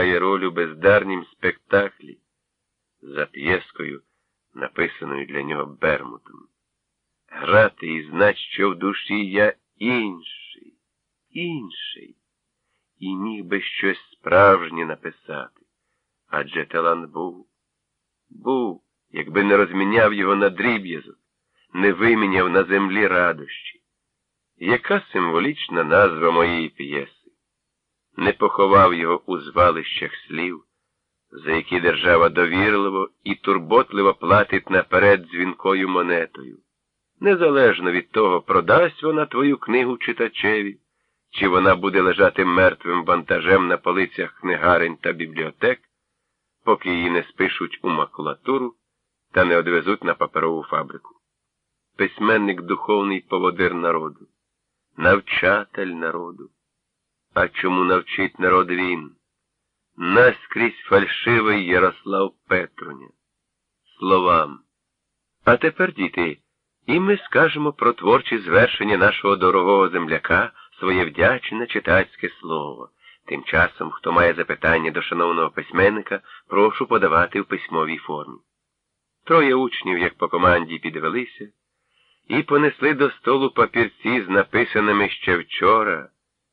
грає роль у бездарнім спектаклі за п'єскою, написаною для нього Бермутом. Грати і знать, що в душі я інший, інший, і міг би щось справжнє написати. Адже талант був, був, якби не розміняв його на дріб'язок, не виміняв на землі радощі. Яка символічна назва моєї п'єси? Не поховав його у звалищах слів, за які держава довірливо і турботливо платить наперед дзвінкою монетою. Незалежно від того, продасть вона твою книгу читачеві, чи вона буде лежати мертвим вантажем на полицях книгарень та бібліотек, поки її не спишуть у макулатуру та не одвезуть на паперову фабрику. Письменник духовний поводир народу, навчатель народу. А чому навчить народ він? Наскрізь фальшивий Ярослав Петруня. Словам. А тепер, діти, і ми скажемо про творчі звершення нашого дорогого земляка своє вдячне читацьке слово. Тим часом, хто має запитання до шановного письменника, прошу подавати в письмовій формі. Троє учнів, як по команді, підвелися і понесли до столу папірці з написаними ще вчора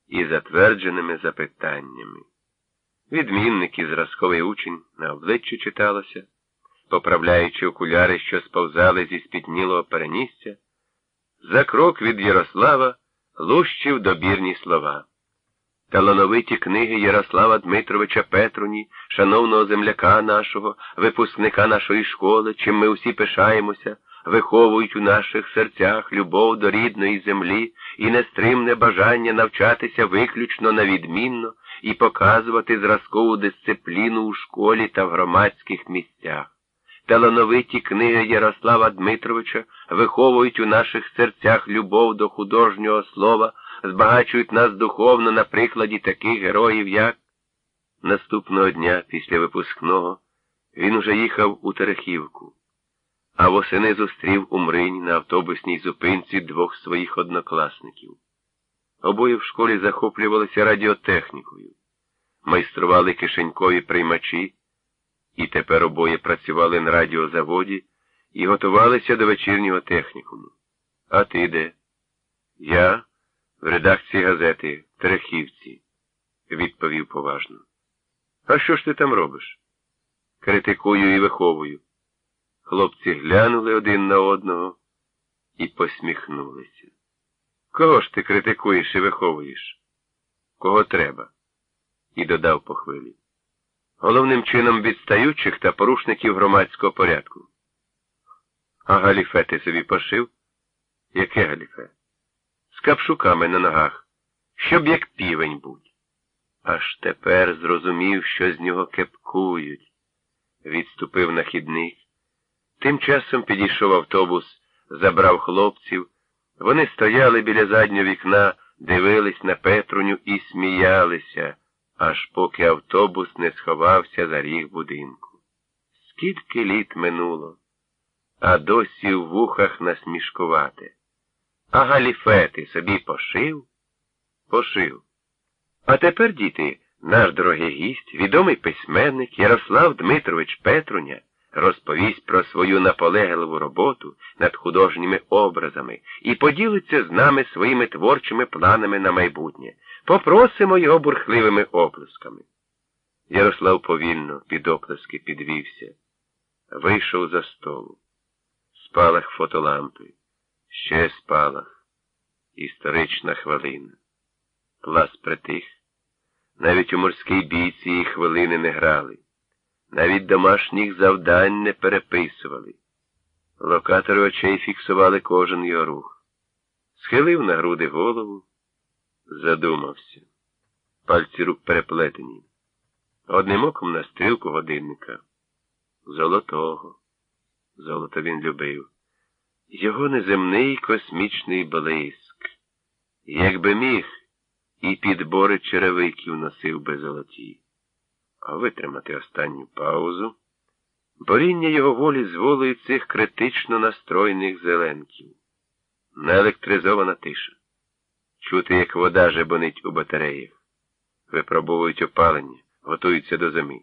і затвердженими запитаннями. Відмінник і зразковий учень на обличчі читалося, поправляючи окуляри, що сповзали зі спітнілого перенісся, за крок від Ярослава лущив добірні слова. Талановиті книги Ярослава Дмитровича Петруні, шановного земляка нашого, випускника нашої школи, чим ми усі пишаємося, виховують у наших серцях любов до рідної землі і нестримне бажання навчатися виключно на відмінно і показувати зразкову дисципліну у школі та в громадських місцях. Талановиті книги Ярослава Дмитровича виховують у наших серцях любов до художнього слова, збагачують нас духовно на прикладі таких героїв, як наступного дня після випускного він уже їхав у Терехівку а восени зустрів у Мрині на автобусній зупинці двох своїх однокласників. Обоє в школі захоплювалися радіотехнікою, майстрували кишенькові приймачі, і тепер обоє працювали на радіозаводі і готувалися до вечірнього технікуму. А ти де? Я в редакції газети Терехівці, відповів поважно. А що ж ти там робиш? Критикую і виховую. Хлопці глянули один на одного і посміхнулися. Кого ж ти критикуєш і виховуєш? Кого треба? І додав по хвилі. Головним чином відстаючих та порушників громадського порядку. А галіфе ти собі пошив? Яке галіфе? З капшуками на ногах, щоб як півень будь. Аж тепер зрозумів, що з нього кепкують. Відступив на хідник. Тим часом підійшов автобус, забрав хлопців. Вони стояли біля заднього вікна, дивились на Петруню і сміялися, аж поки автобус не сховався за ріг будинку. Скільки літ минуло, а досі в вухах насмішкувати. А галіфети собі пошив? Пошив. А тепер, діти, наш дорогий гість, відомий письменник Ярослав Дмитрович Петруня розповість про свою наполегливу роботу над художніми образами і поділиться з нами своїми творчими планами на майбутнє. Попросимо його бурхливими оплесками. Ярослав повільно під оплески підвівся, вийшов за столу. Спалах фотолампи, ще спалах, історична хвилина. Клас притих. Навіть у морській бійці її хвилини не грали. Навіть домашніх завдань не переписували. Локатори очей фіксували кожен його рух. Схилив на груди голову, задумався. Пальці рук переплетені. Одним оком на стрілку годинника. Золотого. Золото він любив. Його неземний космічний блиск. Якби міг, і підбори черевиків носив би золоті витримати останню паузу. Боріння його волі зволує цих критично настроєних зеленків. Неелектризована тиша. Чути, як вода жебонить у батареях. Випробовують опалення, готуються до зими.